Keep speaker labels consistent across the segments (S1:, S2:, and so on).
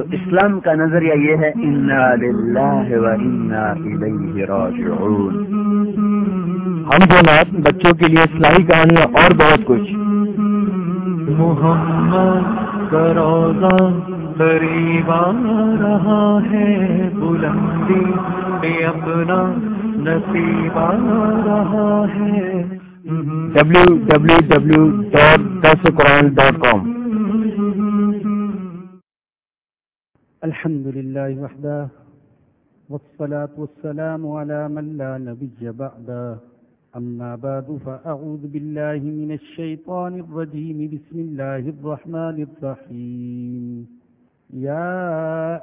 S1: تو اسلام کا نظریہ یہ ہے ہم نات بچوں کے لیے سلائی کہانی اور بہت کچھ محمد کروزہ قریب آ رہا ہے بلندی بے اپنا نصیب آ رہا ہے W W W dot this Quran dot com الحمد لله وحده والصلاة والسلام على من لا نبي بعده أما بعد فأعوذ بالله من الشيطان الرجيم بسم الله الرحمن الرحيم يا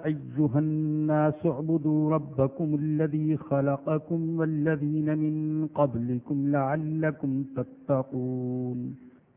S1: أيها الناس اعبدوا ربكم الذي خلقكم والذين من قبلكم لعلكم تتقون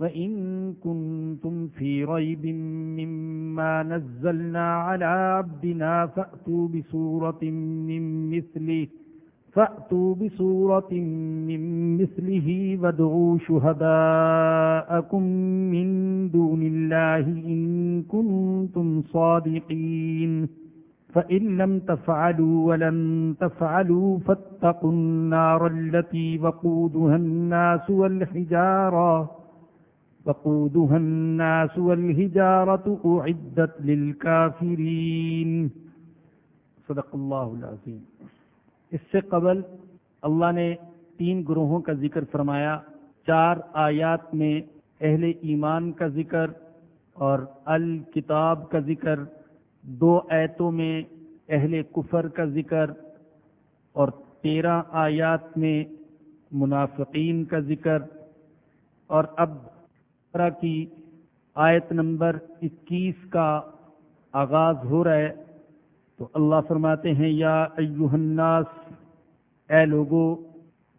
S1: وَإِن كُنتُمْ فِي رَيْبٍ مِّمَّا نَزَّلْنَا عَلَىٰ عَبْدِنَا فَأْتُوا بِسُورَةٍ مِّن مِّثْلِهِ فَأْتُوا بِسُورَةٍ مِّن مِّثْلِهِ وَادْعُوا شُهَدَاءَكُم مِّن دُونِ اللَّهِ إِن كُنتُمْ صَادِقِينَ فَإِن لَّمْ تَفْعَلُوا وَلَن تَفْعَلُوا فَاتَّقُوا النَّارَ الَّتِي وَقُودُهَا النَّاسُ وَالْحِجَارَةُ وقودها الناس والهجارة أعدت للكافرين صدق اللہ اس سے قبل اللہ نے تین گروہوں کا ذکر فرمایا چار آیات میں اہل ایمان کا ذکر اور الکتاب کا ذکر دو ایتوں میں اہل کفر کا ذکر اور تیرہ آیات میں منافقین کا ذکر اور اب کی آیت نمبر اکیس کا آغاز ہو رہا ہے تو اللہ فرماتے ہیں یا ایوہ الناس اے لوگو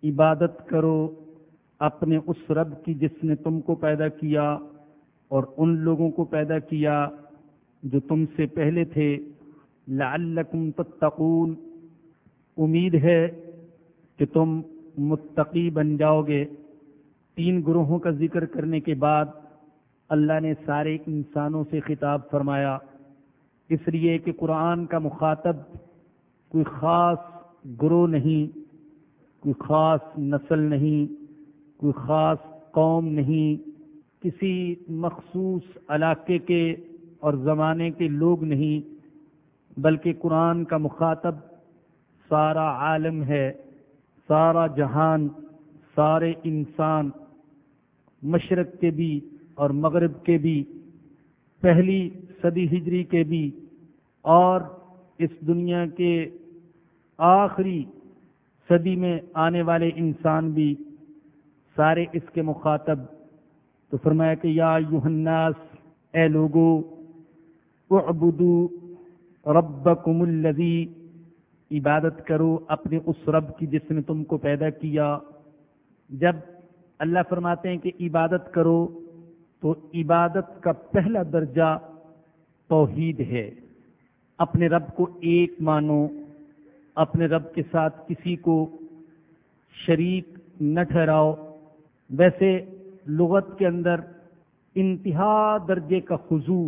S1: عبادت کرو اپنے اس رب کی جس نے تم کو پیدا کیا اور ان لوگوں کو پیدا کیا جو تم سے پہلے تھے لعلکم تتقون امید ہے کہ تم متقی بن جاؤ گے تین گروہوں کا ذکر کرنے کے بعد اللہ نے سارے انسانوں سے خطاب فرمایا اس لیے کہ قرآن کا مخاطب کوئی خاص گروہ نہیں کوئی خاص نسل نہیں کوئی خاص قوم نہیں کسی مخصوص علاقے کے اور زمانے کے لوگ نہیں بلکہ قرآن کا مخاطب سارا عالم ہے سارا جہان سارے انسان مشرق کے بھی اور مغرب کے بھی پہلی صدی ہجری کے بھی اور اس دنیا کے آخری صدی میں آنے والے انسان بھی سارے اس کے مخاطب تو فرمایا کہ یا یو اے لوگو اعبدو ربکم الذی عبادت کرو اپنے اس رب کی جس نے تم کو پیدا کیا جب اللہ فرماتے ہیں کہ عبادت کرو تو عبادت کا پہلا درجہ توحید ہے اپنے رب کو ایک مانو اپنے رب کے ساتھ کسی کو شریک نہ ٹھہراؤ ویسے لغت کے اندر انتہا درجے کا خضو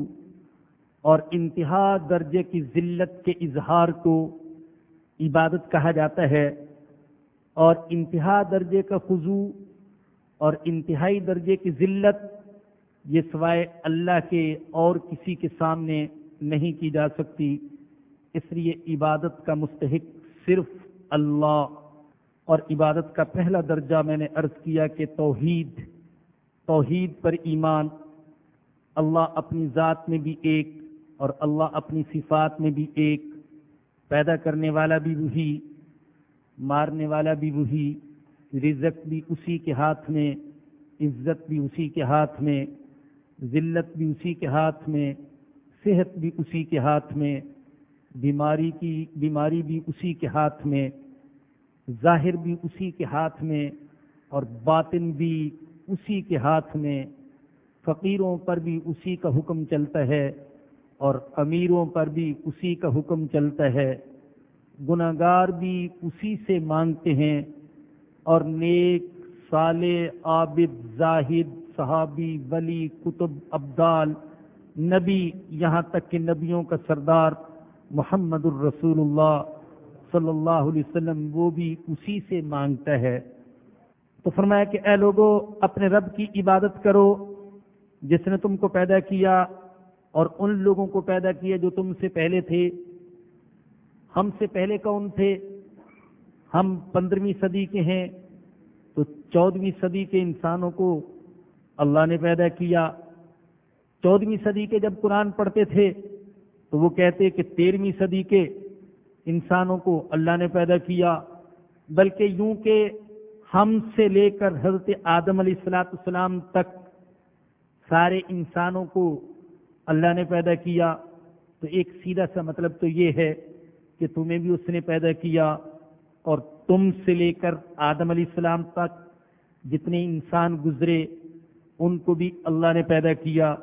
S1: اور انتہا درجے کی ذلت کے اظہار کو عبادت کہا جاتا ہے اور انتہا درجے کا خضو اور انتہائی درجے کی ذلت یہ سوائے اللہ کے اور کسی کے سامنے نہیں کی جا سکتی اس لیے عبادت کا مستحق صرف اللہ اور عبادت کا پہلا درجہ میں نے عرض کیا کہ توحید توحید پر ایمان اللہ اپنی ذات میں بھی ایک اور اللہ اپنی صفات میں بھی ایک پیدا کرنے والا بھی وہی مارنے والا بھی وہی رزت بھی اسی کے ہاتھ میں عزت بھی اسی کے ہاتھ میں ذلت بھی اسی کے ہاتھ میں صحت بھی اسی کے ہاتھ میں بیماری کی بیماری بھی اسی کے ہاتھ میں ظاہر بھی اسی کے ہاتھ میں اور باطن بھی اسی کے ہاتھ میں فقیروں پر بھی اسی کا حکم چلتا ہے اور امیروں پر بھی اسی کا حکم چلتا ہے گناہ گار بھی اسی سے مانگتے ہیں اور نیک سال صحابی ولی کتب ابدال نبی یہاں تک کہ نبیوں کا سردار محمد الرسول اللہ صلی اللہ علیہ وسلم وہ بھی اسی سے مانگتا ہے تو فرمایا کہ اے لوگوں اپنے رب کی عبادت کرو جس نے تم کو پیدا کیا اور ان لوگوں کو پیدا کیا جو تم سے پہلے تھے ہم سے پہلے کون تھے ہم پندرہویں صدی کے ہیں تو چودہویں صدی کے انسانوں کو اللہ نے پیدا کیا چودہویں صدی کے جب قرآن پڑھتے تھے تو وہ کہتے کہ تیرہویں صدی کے انسانوں کو اللہ نے پیدا کیا بلکہ یوں کہ ہم سے لے کر حضرت آدم علیہ السلاۃ السلام تک سارے انسانوں کو اللہ نے پیدا کیا تو ایک سیدھا سا مطلب تو یہ ہے کہ تمہیں بھی اس نے پیدا کیا اور تم سے لے کر آدم علیہ السلام تک جتنے انسان گزرے ان کو بھی اللہ نے پیدا کیا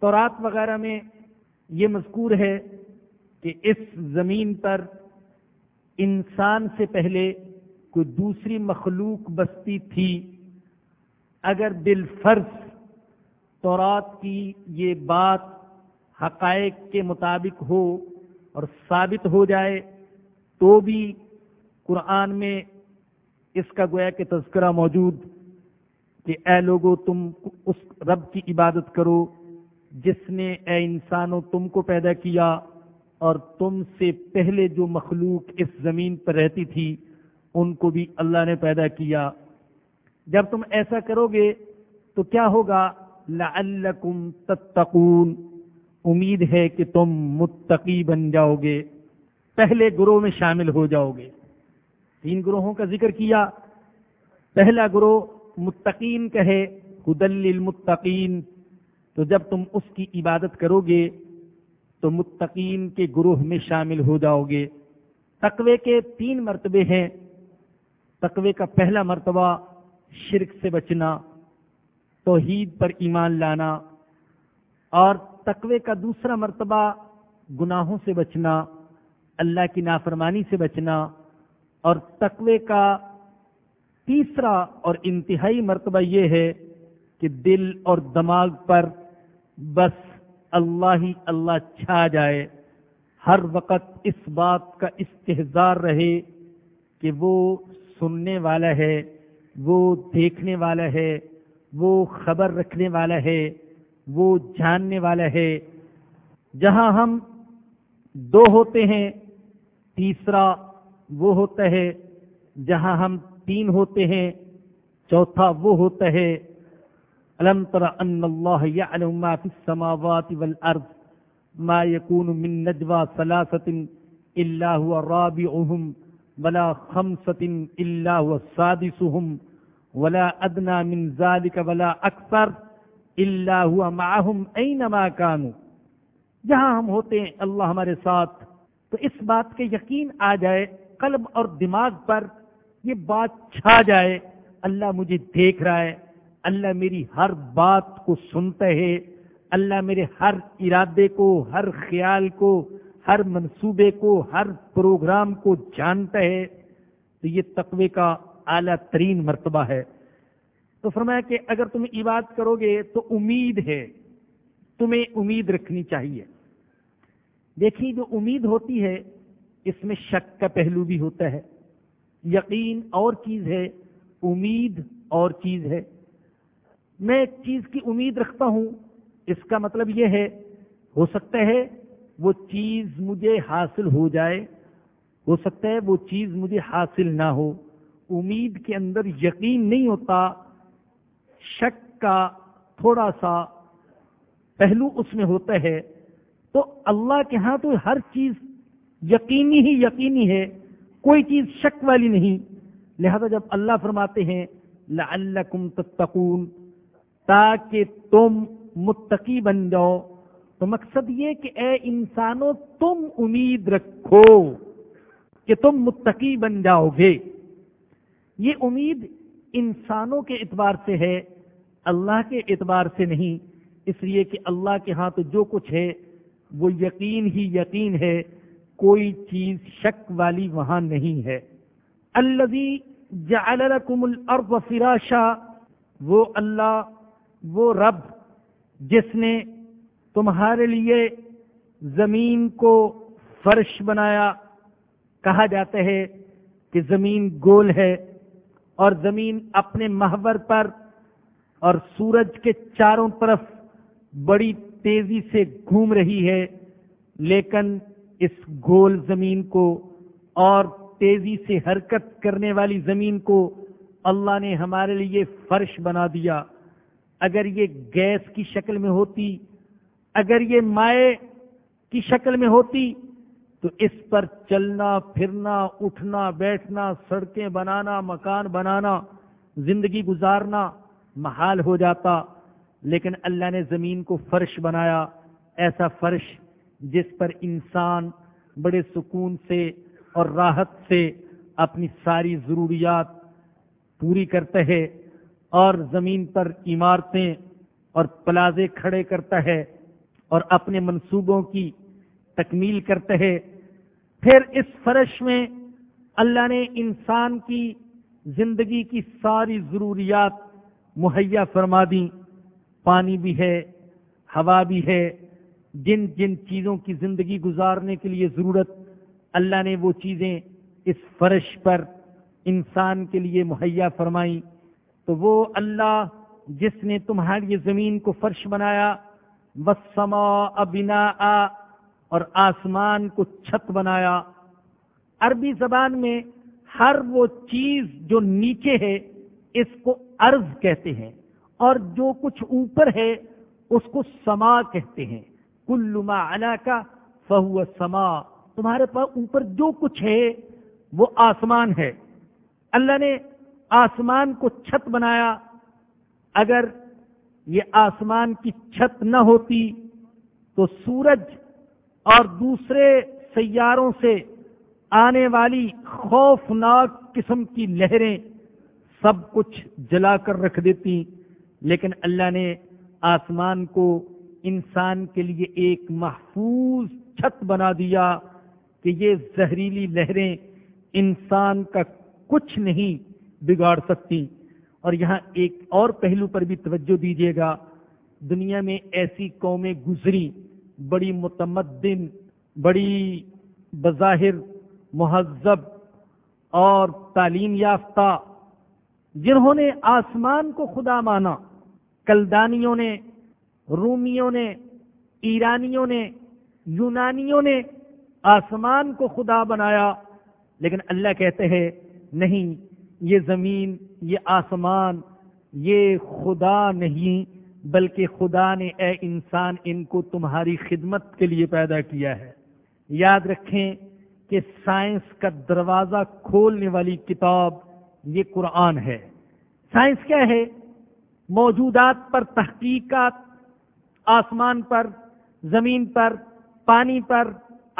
S1: تورات وغیرہ میں یہ مذکور ہے کہ اس زمین پر انسان سے پہلے کوئی دوسری مخلوق بستی تھی اگر بالفرض تورات کی یہ بات حقائق کے مطابق ہو اور ثابت ہو جائے تو بھی قرآن میں اس کا گویا کہ تذکرہ موجود کہ اے لوگوں تم اس رب کی عبادت کرو جس نے اے انسانوں تم کو پیدا کیا اور تم سے پہلے جو مخلوق اس زمین پر رہتی تھی ان کو بھی اللہ نے پیدا کیا جب تم ایسا کرو گے تو کیا ہوگا لعلکم تتقون امید ہے کہ تم متقی بن جاؤ گے پہلے گروہ میں شامل ہو جاؤ گے تین گروہوں کا ذکر کیا پہلا گروہ متقین کہے ہے حدل المتقین تو جب تم اس کی عبادت کرو گے تو متقین کے گروہ میں شامل ہو جاؤ گے تقوے کے تین مرتبے ہیں تقوے کا پہلا مرتبہ شرک سے بچنا توحید پر ایمان لانا اور تقوے کا دوسرا مرتبہ گناہوں سے بچنا اللہ کی نافرمانی سے بچنا اور تقوی کا تیسرا اور انتہائی مرتبہ یہ ہے کہ دل اور دماغ پر بس اللہ ہی اللہ چھا جائے ہر وقت اس بات کا استحظار رہے کہ وہ سننے والا ہے وہ دیکھنے والا ہے وہ خبر رکھنے والا ہے وہ جاننے والا ہے جہاں ہم دو ہوتے ہیں تیسرا وہ ہوتا ہے جہاں ہم تین ہوتے ہیں چوتھا وہ ہوتا ہے علم تر ان اللہ يعلم ما في السماوات والارض ما يكون من نجوى ثلاثه الا هو رابعهم ولا خمسه الا هو سادسهم ولا ادنى من ذلك ولا اكثر الا هو معهم اينما كانوا جہاں ہم ہوتے ہیں اللہ ہمارے ساتھ تو اس بات کے یقین آ جائے قلب اور دماغ پر یہ بات چھا جائے اللہ مجھے دیکھ رہا ہے اللہ میری ہر بات کو سنتا ہے اللہ میرے ہر ارادے کو ہر خیال کو ہر منصوبے کو ہر پروگرام کو جانتا ہے تو یہ تقوی کا اعلیٰ ترین مرتبہ ہے تو فرمایا کہ اگر تم عبادت کرو گے تو امید ہے تمہیں امید رکھنی چاہیے دیکھیں جو امید ہوتی ہے اس میں شک کا پہلو بھی ہوتا ہے یقین اور چیز ہے امید اور چیز ہے میں ایک چیز کی امید رکھتا ہوں اس کا مطلب یہ ہے ہو سکتا ہے وہ چیز مجھے حاصل ہو جائے ہو سکتا ہے وہ چیز مجھے حاصل نہ ہو امید کے اندر یقین نہیں ہوتا شک کا تھوڑا سا پہلو اس میں ہوتا ہے تو اللہ کے ہاں تو ہر چیز یقینی ہی یقینی ہے کوئی چیز شک والی نہیں لہذا جب اللہ فرماتے ہیں لعلکم تتقون تاکہ تم متقی بن جاؤ تو مقصد یہ کہ اے انسانوں تم امید رکھو کہ تم متقی بن جاؤ گے یہ امید انسانوں کے اعتبار سے ہے اللہ کے اعتبار سے نہیں اس لیے کہ اللہ کے ہاں تو جو کچھ ہے وہ یقین ہی یقین ہے کوئی چیز شک والی وہاں نہیں ہے الزی وہ اللہ وہ رب جس نے تمہارے لیے زمین کو فرش بنایا کہا جاتا ہے کہ زمین گول ہے اور زمین اپنے محور پر اور سورج کے چاروں طرف بڑی تیزی سے گھوم رہی ہے لیکن اس گول زمین کو اور تیزی سے حرکت کرنے والی زمین کو اللہ نے ہمارے لیے فرش بنا دیا اگر یہ گیس کی شکل میں ہوتی اگر یہ مائع کی شکل میں ہوتی تو اس پر چلنا پھرنا اٹھنا بیٹھنا سڑکیں بنانا مکان بنانا زندگی گزارنا محال ہو جاتا لیکن اللہ نے زمین کو فرش بنایا ایسا فرش جس پر انسان بڑے سکون سے اور راحت سے اپنی ساری ضروریات پوری کرتا ہے اور زمین پر عمارتیں اور پلازے کھڑے کرتا ہے اور اپنے منصوبوں کی تکمیل کرتا ہے پھر اس فرش میں اللہ نے انسان کی زندگی کی ساری ضروریات مہیا فرما دیں پانی بھی ہے ہوا بھی ہے جن جن چیزوں کی زندگی گزارنے کے لیے ضرورت اللہ نے وہ چیزیں اس فرش پر انسان کے لیے مہیا فرمائی تو وہ اللہ جس نے تمہاری زمین کو فرش بنایا بسما ابنا اور آسمان کو چھت بنایا عربی زبان میں ہر وہ چیز جو نیچے ہے اس کو ارض کہتے ہیں اور جو کچھ اوپر ہے اس کو سما کہتے ہیں ما علا کا فہو سما تمہارے پاس اوپر جو کچھ ہے وہ آسمان ہے اللہ نے آسمان کو چھت بنایا اگر یہ آسمان کی چھت نہ ہوتی تو سورج اور دوسرے سیاروں سے آنے والی خوفناک قسم کی لہریں سب کچھ جلا کر رکھ دیتی لیکن اللہ نے آسمان کو انسان کے لیے ایک محفوظ چھت بنا دیا کہ یہ زہریلی لہریں انسان کا کچھ نہیں بگاڑ سکتی اور یہاں ایک اور پہلو پر بھی توجہ دیجیے گا دنیا میں ایسی قومیں گزری بڑی متمدن بڑی بظاہر مہذب اور تعلیم یافتہ جنہوں نے آسمان کو خدا مانا کلدانیوں نے رومیوں نے ایرانیوں نے یونانیوں نے آسمان کو خدا بنایا لیکن اللہ کہتے ہیں نہیں یہ زمین یہ آسمان یہ خدا نہیں بلکہ خدا نے اے انسان ان کو تمہاری خدمت کے لیے پیدا کیا ہے یاد رکھیں کہ سائنس کا دروازہ کھولنے والی کتاب یہ قرآن ہے سائنس کیا ہے موجودات پر تحقیقات آسمان پر زمین پر پانی پر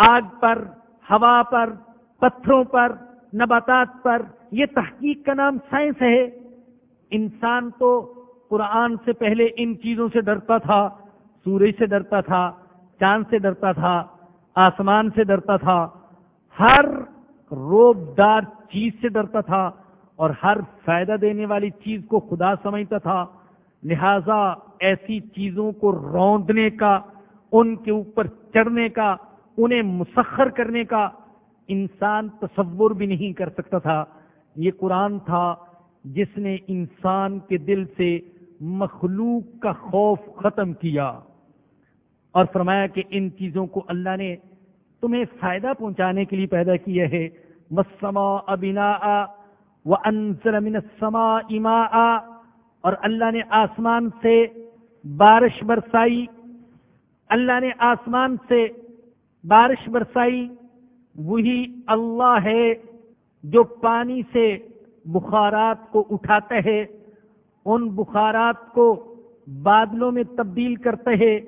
S1: آگ پر ہوا پر پتھروں پر نباتات پر یہ تحقیق کا نام سائنس ہے انسان تو قرآن سے پہلے ان چیزوں سے ڈرتا تھا سورج سے ڈرتا تھا چاند سے ڈرتا تھا آسمان سے ڈرتا تھا ہر روب دار چیز سے ڈرتا تھا اور ہر فائدہ دینے والی چیز کو خدا سمجھتا تھا لہذا ایسی چیزوں کو روندنے کا ان کے اوپر چڑھنے کا انہیں مسخر کرنے کا انسان تصور بھی نہیں کر سکتا تھا یہ قرآن تھا جس نے انسان کے دل سے مخلوق کا خوف ختم کیا اور فرمایا کہ ان چیزوں کو اللہ نے تمہیں فائدہ پہنچانے کے لیے پیدا کیا ہے مسما ابنا و وہ سما اما آ اور اللہ نے آسمان سے بارش برسائی اللہ نے آسمان سے بارش برسائی وہی اللہ ہے جو پانی سے بخارات کو اٹھاتا ہے ان بخارات کو بادلوں میں تبدیل کرتا ہے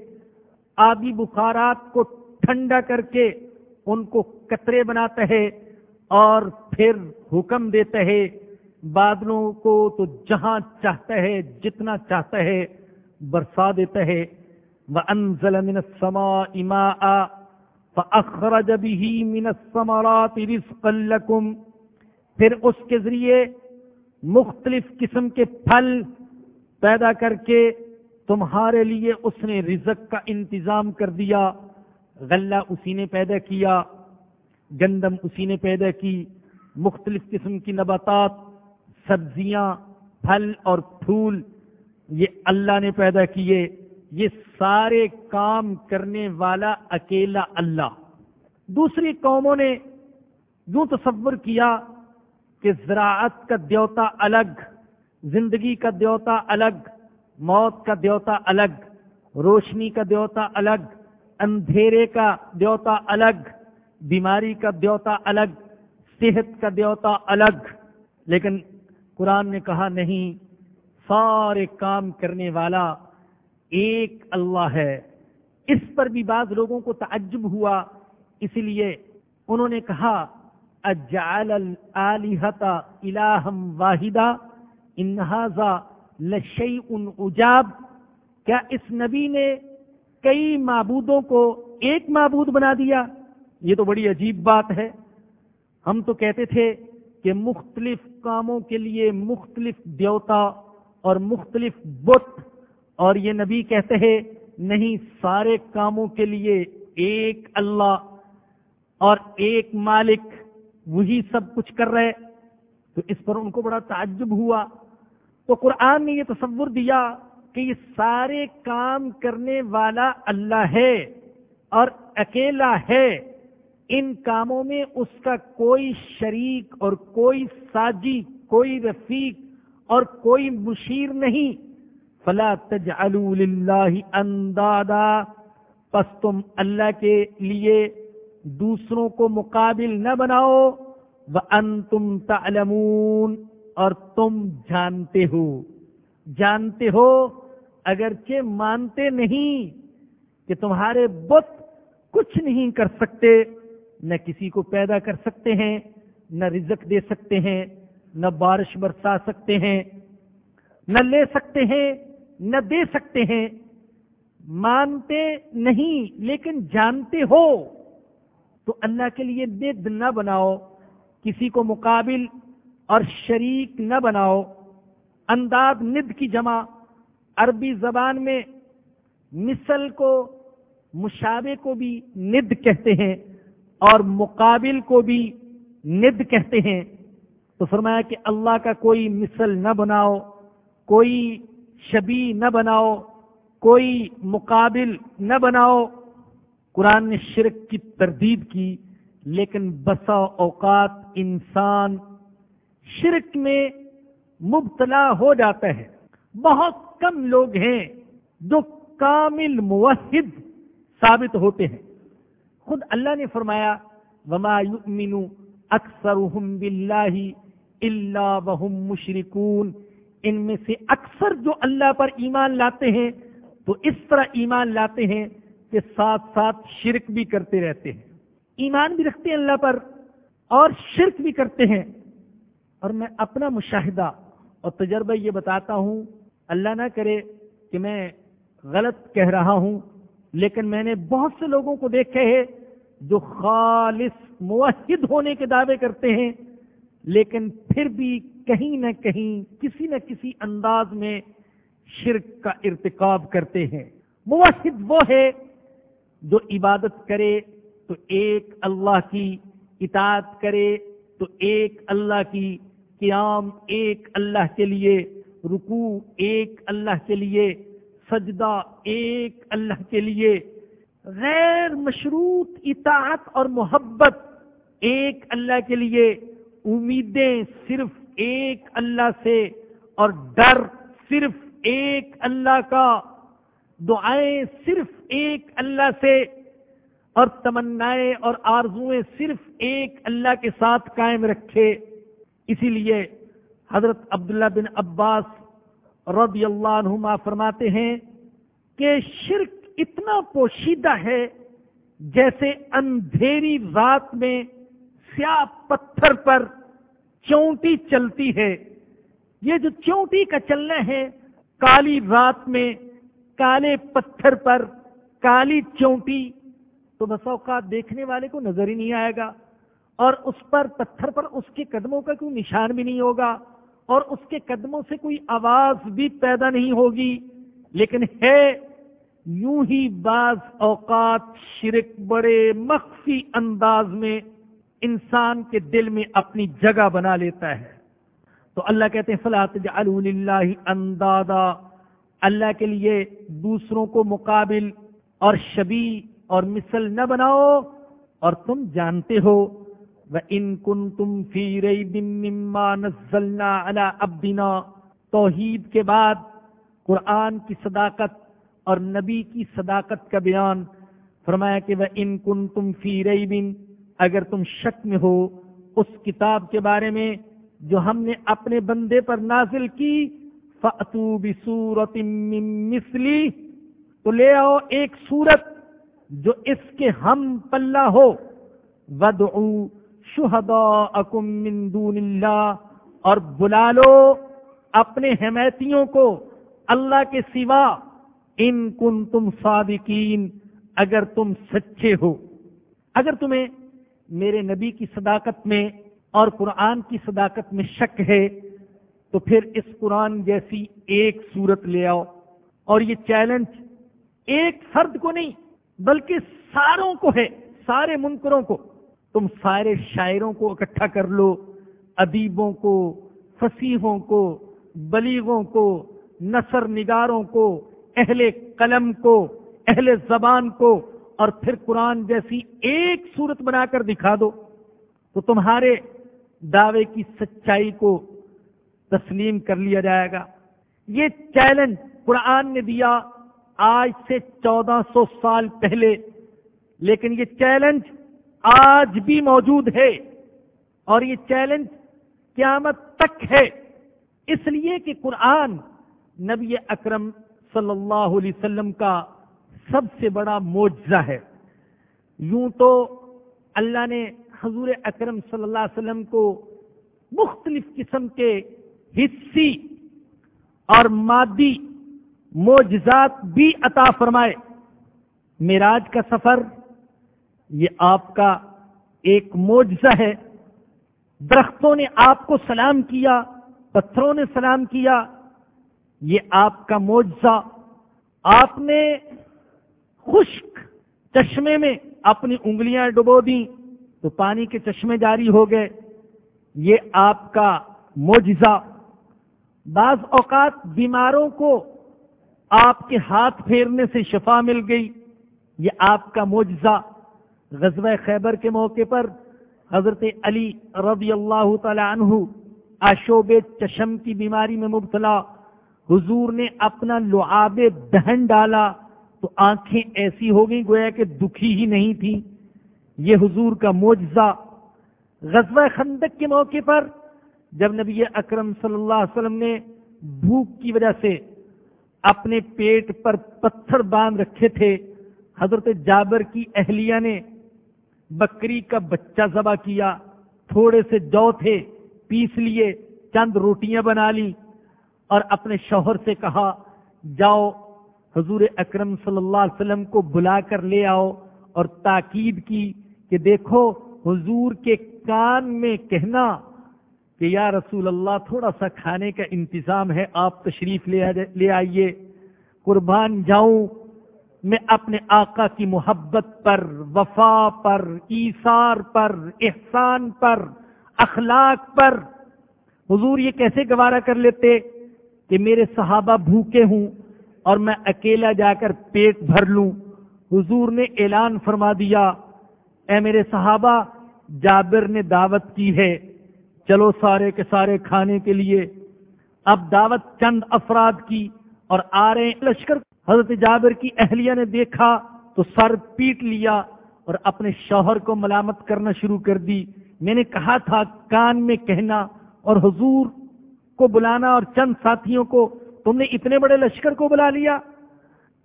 S1: آبی بخارات کو ٹھنڈا کر کے ان کو قطرے بناتا ہے اور پھر حکم دیتا ہے بادلوں کو تو جہاں چاہتا ہے جتنا چاہتا ہے برسا دیتا ہے وہ انضل منسما اما و اخراجی منسمار پھر اس کے ذریعے مختلف قسم کے پھل پیدا کر کے تمہارے لیے اس نے رزق کا انتظام کر دیا غلہ اسی نے پیدا کیا گندم اسی نے پیدا کی مختلف قسم کی نباتات سبزیاں پھل اور پھول یہ اللہ نے پیدا کیے یہ سارے کام کرنے والا اکیلا اللہ دوسری قوموں نے یوں تصور کیا کہ زراعت کا دیوتا الگ زندگی کا دیوتا الگ موت کا دیوتا الگ روشنی کا دیوتا الگ اندھیرے کا دیوتا الگ بیماری کا دیوتا الگ صحت کا دیوتا الگ لیکن قرآن نے کہا نہیں سارے کام کرنے والا ایک اللہ ہے اس پر بھی بعض لوگوں کو تعجب ہوا اس لیے انہوں نے کہا واحدہ انہ عجاب کیا اس نبی نے کئی معبودوں کو ایک معبود بنا دیا یہ تو بڑی عجیب بات ہے ہم تو کہتے تھے کہ مختلف کاموں کے لیے مختلف دیوتا اور مختلف بت اور یہ نبی کہتے ہیں نہیں سارے کاموں کے لیے ایک اللہ اور ایک مالک وہی سب کچھ کر رہے تو اس پر ان کو بڑا تعجب ہوا تو قرآن نے یہ تصور دیا کہ یہ سارے کام کرنے والا اللہ ہے اور اکیلا ہے ان کاموں میں اس کا کوئی شریک اور کوئی ساجی کوئی رفیق اور کوئی مشیر نہیں فلا تجعلوا للہ اندادا پس تم اللہ کے لیے دوسروں کو مقابل نہ بناؤ وانتم تعلمون اور تم جانتے ہو جانتے ہو اگرچہ مانتے نہیں کہ تمہارے بت کچھ نہیں کر سکتے نہ کسی کو پیدا کر سکتے ہیں نہ رزق دے سکتے ہیں نہ بارش برسا سکتے ہیں نہ لے سکتے ہیں نہ دے سکتے ہیں مانتے نہیں لیکن جانتے ہو تو اللہ کے لیے ند نہ بناؤ کسی کو مقابل اور شریک نہ بناؤ انداز ند کی جمع عربی زبان میں مثل کو مشابے کو بھی ند کہتے ہیں اور مقابل کو بھی ند کہتے ہیں تو فرمایا کہ اللہ کا کوئی مثل نہ بناؤ کوئی شبی نہ بناؤ کوئی مقابل نہ بناؤ قرآن نے شرک کی تردید کی لیکن بسا اوقات انسان شرک میں مبتلا ہو جاتا ہے بہت کم لوگ ہیں جو کامل موحد ثابت ہوتے ہیں خود اللہ نے فرمایا وما اکثرهم الا وهم مشرکون ان میں سے اکثر جو اللہ پر ایمان لاتے ہیں تو اس طرح ایمان لاتے ہیں کہ ساتھ ساتھ شرک بھی کرتے رہتے ہیں ایمان بھی رکھتے ہیں اللہ پر اور شرک بھی کرتے ہیں اور میں اپنا مشاہدہ اور تجربہ یہ بتاتا ہوں اللہ نہ کرے کہ میں غلط کہہ رہا ہوں لیکن میں نے بہت سے لوگوں کو دیکھے ہے جو خالص موحد ہونے کے دعوے کرتے ہیں لیکن پھر بھی کہیں نہ کہیں کسی نہ کسی انداز میں شرک کا ارتکاب کرتے ہیں موحد وہ ہے جو عبادت کرے تو ایک اللہ کی اطاعت کرے تو ایک اللہ کی قیام ایک اللہ کے لیے رکوع ایک اللہ کے لیے سجدہ ایک اللہ کے لیے غیر مشروط اطاعت اور محبت ایک اللہ کے لیے امیدیں صرف ایک اللہ سے اور ڈر صرف ایک اللہ کا دعائیں صرف ایک اللہ سے اور تمنائیں اور آرزویں صرف ایک اللہ کے ساتھ قائم رکھے اسی لیے حضرت عبداللہ بن عباس رضی اللہ عنہما فرماتے ہیں کہ شرک اتنا پوشیدہ ہے جیسے اندھیری رات میں سیاہ پتھر پر چونٹی چلتی ہے یہ جو چونٹی کا چلنا ہے کالی رات میں کالے پتھر پر کالی چونٹی تو بس اوقات دیکھنے والے کو نظر ہی نہیں آئے گا اور اس پر پتھر پر اس کے قدموں کا کوئی نشان بھی نہیں ہوگا اور اس کے قدموں سے کوئی آواز بھی پیدا نہیں ہوگی لیکن ہے یوں ہی بعض اوقات شرک بڑے مخفی انداز میں انسان کے دل میں اپنی جگہ بنا لیتا ہے تو اللہ کہتے ہیں فلاح اللہ اللہ کے لیے دوسروں کو مقابل اور شبی اور مثل نہ بناؤ اور تم جانتے ہو ان کن تم فیری نزلنا اللہ ابدینا توحید کے بعد قرآن کی صداقت اور نبی کی صداقت کا بیان فرمایا کہ وہ ان کن تم فی رئی بن اگر تم شک میں ہو اس کتاب کے بارے میں جو ہم نے اپنے بندے پر نازل کی تو لے آؤ ایک جو اس کے ہم پلہ ہو اور بلا لو اپنے حمایتیوں کو اللہ کے سوا ان کن تم صادقین اگر تم سچے ہو اگر تمہیں میرے نبی کی صداقت میں اور قرآن کی صداقت میں شک ہے تو پھر اس قرآن جیسی ایک صورت لے آؤ اور یہ چیلنج ایک فرد کو نہیں بلکہ ساروں کو ہے سارے منکروں کو تم سارے شاعروں کو اکٹھا کر لو ادیبوں کو فصیحوں کو بلیغوں کو نثر نگاروں کو اہل قلم کو اہل زبان کو اور پھر قرآن جیسی ایک صورت بنا کر دکھا دو تو تمہارے دعوے کی سچائی کو تسلیم کر لیا جائے گا یہ چیلنج قرآن نے دیا آج سے چودہ سو سال پہلے لیکن یہ چیلنج آج بھی موجود ہے اور یہ چیلنج قیامت تک ہے اس لیے کہ قرآن نبی اکرم صلی اللہ علیہ وسلم کا سب سے بڑا معجزہ ہے یوں تو اللہ نے حضور اکرم صلی اللہ علیہ وسلم کو مختلف قسم کے حصی اور مادی معجزات بھی عطا فرمائے معراج کا سفر یہ آپ کا ایک معجزہ ہے درختوں نے آپ کو سلام کیا پتھروں نے سلام کیا یہ آپ کا معجزہ آپ نے خشک چشمے میں اپنی انگلیاں ڈبو دیں تو پانی کے چشمے جاری ہو گئے یہ آپ کا معجزہ بعض اوقات بیماروں کو آپ کے ہاتھ پھیرنے سے شفا مل گئی یہ آپ کا معجزہ غزب خیبر کے موقع پر حضرت علی رضی اللہ تعالی عنہ آشوب چشم کی بیماری میں مبتلا حضور نے اپنا لعاب دہن ڈالا تو آنکھیں ایسی ہو گئیں گویا کہ دکھی ہی نہیں تھی یہ حضور کا موجزہ غزوہ خندق کے موقع پر جب نبی اکرم صلی اللہ علیہ وسلم نے بھوک کی وجہ سے اپنے پیٹ پر پتھر باندھ رکھے تھے حضرت جابر کی اہلیہ نے بکری کا بچہ ذبح کیا تھوڑے سے جو تھے پیس لیے چند روٹیاں بنا لی اور اپنے شوہر سے کہا جاؤ حضور اکرم صلی اللہ علیہ وسلم کو بلا کر لے آؤ اور تاکید کی کہ دیکھو حضور کے کان میں کہنا کہ یا رسول اللہ تھوڑا سا کھانے کا انتظام ہے آپ تشریف لے لے آئیے قربان جاؤں میں اپنے آقا کی محبت پر وفا پر ایثار پر احسان پر اخلاق پر حضور یہ کیسے گوارا کر لیتے کہ میرے صحابہ بھوکے ہوں اور میں اکیلا جا کر پیٹ بھر لوں حضور نے اعلان فرما دیا اے میرے صحابہ جابر نے دعوت کی ہے چلو سارے کے سارے کھانے کے لیے اب دعوت چند افراد کی اور آ رہے ہیں لشکر حضرت جابر کی اہلیہ نے دیکھا تو سر پیٹ لیا اور اپنے شوہر کو ملامت کرنا شروع کر دی میں نے کہا تھا کان میں کہنا اور حضور کو بلانا اور چند ساتھیوں کو تم نے اتنے بڑے لشکر کو بلا لیا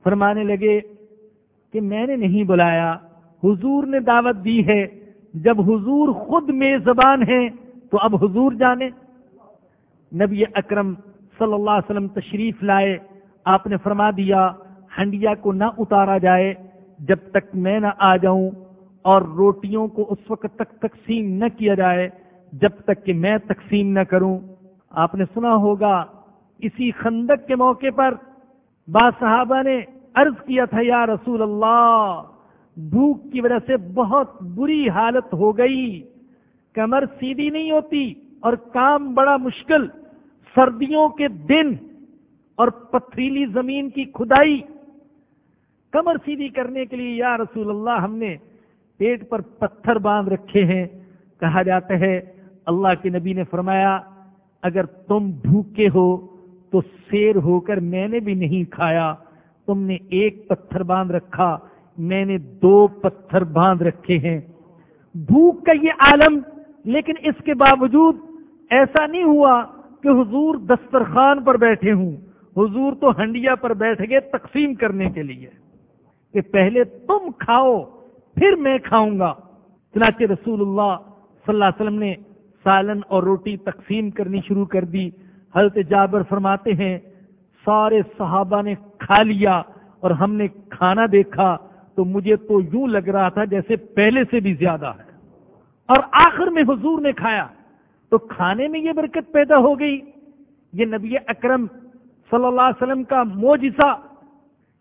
S1: فرمانے لگے کہ میں نے نہیں بلایا حضور نے دعوت دی ہے جب حضور خود میں زبان ہے تو اب حضور جانے نبی اکرم صلی اللہ علیہ وسلم تشریف لائے آپ نے فرما دیا ہنڈیا کو نہ اتارا جائے جب تک میں نہ آ جاؤں اور روٹیوں کو اس وقت تک تقسیم نہ کیا جائے جب تک کہ میں تقسیم نہ کروں آپ نے سنا ہوگا اسی خندق کے موقع پر با صحابہ نے عرض کیا تھا یا رسول اللہ بھوک کی وجہ سے بہت بری حالت ہو گئی کمر سیدھی نہیں ہوتی اور کام بڑا مشکل سردیوں کے دن اور پتھریلی زمین کی کھدائی کمر سیدھی کرنے کے لیے یا رسول اللہ ہم نے پیٹ پر پتھر باندھ رکھے ہیں کہا جاتا ہے اللہ کے نبی نے فرمایا اگر تم بھوکے ہو تو سیر ہو کر میں نے بھی نہیں کھایا تم نے ایک پتھر باندھ رکھا میں نے دو پتھر باندھ رکھے ہیں بھوک کا یہ عالم لیکن اس کے باوجود ایسا نہیں ہوا کہ حضور دسترخوان پر بیٹھے ہوں حضور تو ہنڈیا پر بیٹھ گئے تقسیم کرنے کے لیے کہ پہلے تم کھاؤ پھر میں کھاؤں گا چنانچہ رسول اللہ صلی اللہ علیہ وسلم نے سالن اور روٹی تقسیم کرنی شروع کر دی حضرت جابر فرماتے ہیں سارے صحابہ نے کھا لیا اور ہم نے کھانا دیکھا تو مجھے تو یوں لگ رہا تھا جیسے پہلے سے بھی زیادہ ہے اور آخر میں حضور نے کھایا تو کھانے میں یہ برکت پیدا ہو گئی یہ نبی اکرم صلی اللہ علیہ وسلم کا موجزہ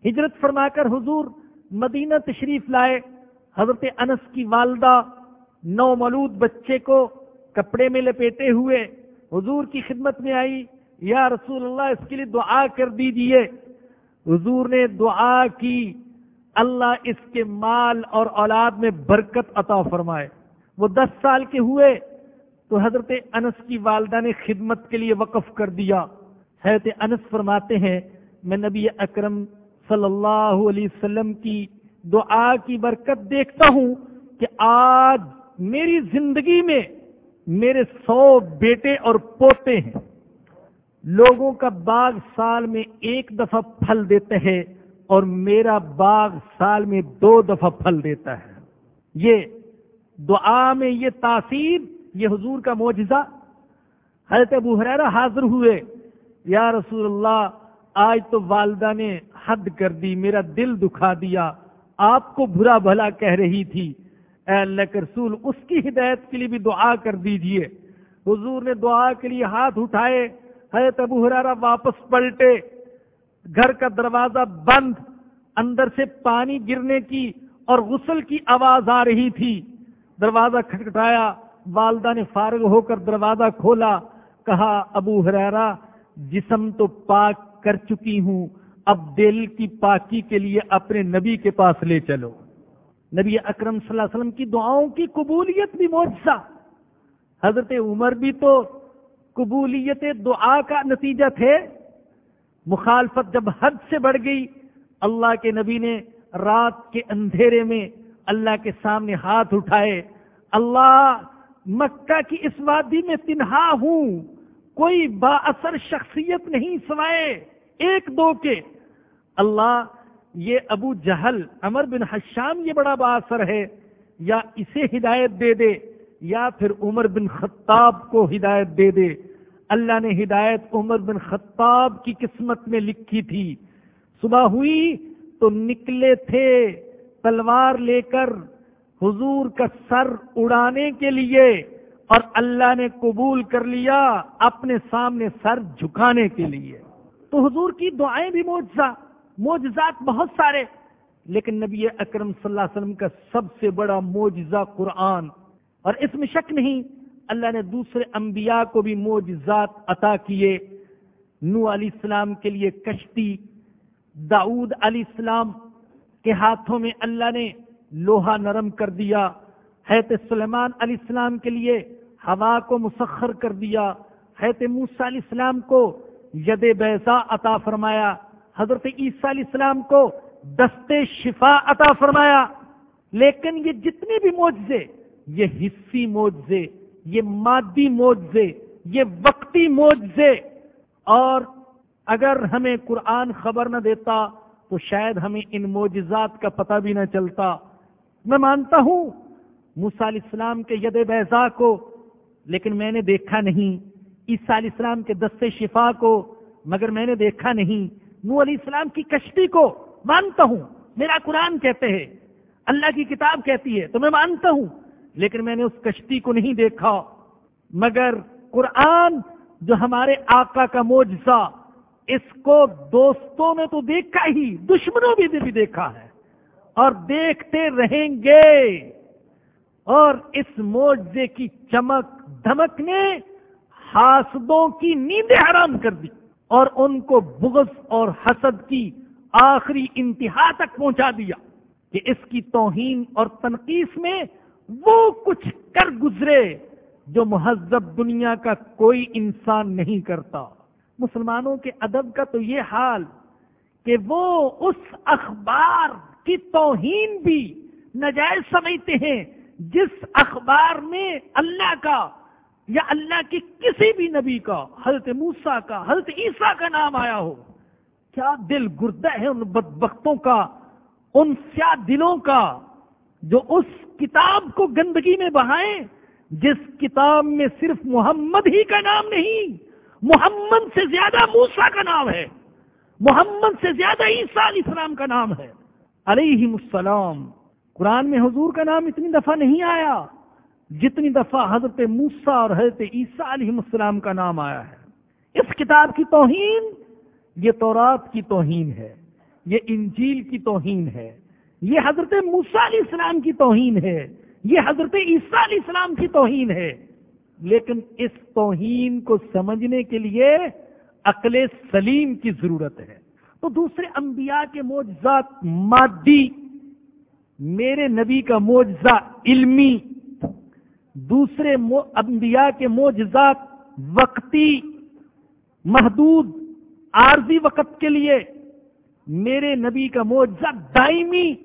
S1: ہجرت فرما کر حضور مدینہ تشریف لائے حضرت انس کی والدہ نو ملود بچے کو کپڑے میں لپیٹے ہوئے حضور کی خدمت میں آئی یا رسول اللہ اس کے لیے دعا کر دیجیے حضور نے دعا کی اللہ اس کے مال اور اولاد میں برکت عطا فرمائے وہ دس سال کے ہوئے تو حضرت انس کی والدہ نے خدمت کے لیے وقف کر دیا حضرت انس فرماتے ہیں میں نبی اکرم صلی اللہ علیہ وسلم کی دعا کی برکت دیکھتا ہوں کہ آج میری زندگی میں میرے سو بیٹے اور پوتے ہیں لوگوں کا باغ سال میں ایک دفعہ پھل دیتے ہیں اور میرا باغ سال میں دو دفعہ پھل دیتا ہے یہ دعا میں یہ تاثیر یہ حضور کا معجزہ حضرت ابو بحرا حاضر ہوئے یا رسول اللہ آج تو والدہ نے حد کر دی میرا دل دکھا دیا آپ کو برا بھلا کہہ رہی تھی اے اللہ کے رسول اس کی ہدایت کے لیے بھی دعا کر دیجئے حضور نے دعا کے لیے ہاتھ اٹھائے حضرت ابو حرارہ واپس پلٹے گھر کا دروازہ بند اندر سے پانی گرنے کی اور غسل کی آواز آ رہی تھی دروازہ کھٹکھٹایا والدہ نے فارغ ہو کر دروازہ کھولا کہا ابو حرارا جسم تو پاک کر چکی ہوں اب دل کی پاکی کے لیے اپنے نبی کے پاس لے چلو نبی اکرم صلی اللہ علیہ وسلم کی دعاؤں کی قبولیت بھی معجزہ حضرت عمر بھی تو قبولیت دعا کا نتیجہ تھے مخالفت جب حد سے بڑھ گئی اللہ کے نبی نے رات کے اندھیرے میں اللہ کے سامنے ہاتھ اٹھائے اللہ مکہ کی اس وادی میں تنہا ہوں کوئی با اثر شخصیت نہیں سوائے ایک دو کے اللہ یہ ابو جہل امر بن حشام یہ بڑا باثر ہے یا اسے ہدایت دے دے یا پھر عمر بن خطاب کو ہدایت دے دے اللہ نے ہدایت عمر بن خطاب کی قسمت میں لکھی تھی صبح ہوئی تو نکلے تھے تلوار لے کر حضور کا سر اڑانے کے لیے اور اللہ نے قبول کر لیا اپنے سامنے سر جھکانے کے لیے تو حضور کی دعائیں بھی موجزہ موجزات بہت سارے لیکن نبی اکرم صلی اللہ علیہ وسلم کا سب سے بڑا موجزہ قرآن اور اس میں شک نہیں اللہ نے دوسرے انبیاء کو بھی معجزات عطا کیے نو علیہ السلام کے لیے کشتی داود علیہ السلام کے ہاتھوں میں اللہ نے لوہا نرم کر دیا حیت سلیمان علیہ السلام کے لیے ہوا کو مسخر کر دیا موسیٰ علیہ السلام کو ید بیسا عطا فرمایا حضرت عیسیٰ علیہ السلام کو دست شفا عطا فرمایا لیکن یہ جتنے بھی معجزے یہ حصی معجزے یہ مادی معجزے یہ وقتی موجے اور اگر ہمیں قرآن خبر نہ دیتا تو شاید ہمیں ان معجزات کا پتہ بھی نہ چلتا میں مانتا ہوں موسا علیہ السلام کے ید بیضا کو لیکن میں نے دیکھا نہیں عیسیٰ علیہ السلام کے دست شفا کو مگر میں نے دیکھا نہیں نو علیہ السلام کی کشتی کو مانتا ہوں میرا قرآن کہتے ہیں اللہ کی کتاب کہتی ہے تو میں مانتا ہوں لیکن میں نے اس کشتی کو نہیں دیکھا مگر قرآن جو ہمارے آقا کا موجزہ اس کو دوستوں نے تو دیکھا ہی دشمنوں بھی دیکھا ہے اور دیکھتے رہیں گے اور اس موجے کی چمک دھمک نے ہاسدوں کی نیندیں حرام کر دی اور ان کو بغض اور حسد کی آخری انتہا تک پہنچا دیا کہ اس کی توہین اور تنقید میں وہ کچھ کر گزرے جو مہذب دنیا کا کوئی انسان نہیں کرتا مسلمانوں کے ادب کا تو یہ حال کہ وہ اس اخبار کی توہین بھی نجائز سمجھتے ہیں جس اخبار میں اللہ کا یا اللہ کے کسی بھی نبی کا حضرت موسا کا حضرت عیسیٰ کا نام آیا ہو کیا دل گردہ ہے ان کا ان سیا دلوں کا جو اس کتاب کو گندگی میں بہائیں جس کتاب میں صرف محمد ہی کا نام نہیں محمد سے زیادہ موسا کا نام ہے محمد سے زیادہ عیسیٰ علیہ السلام کا نام ہے علیہ السلام قرآن میں حضور کا نام اتنی دفعہ نہیں آیا جتنی دفعہ حضرت موسا اور حضرت عیسیٰ علیہ السلام کا نام آیا ہے اس کتاب کی توہین یہ تورات کی توہین ہے یہ انجیل کی توہین ہے یہ حضرت موسا علیہ السلام کی توہین ہے یہ حضرت عیسیٰ علیہ السلام کی توہین ہے لیکن اس توہین کو سمجھنے کے لیے عقل سلیم کی ضرورت ہے تو دوسرے انبیاء کے معجزات مادی میرے نبی کا معجزہ علمی دوسرے انبیاء کے معجزات وقتی محدود عارضی وقت کے لیے میرے نبی کا معجزہ دائمی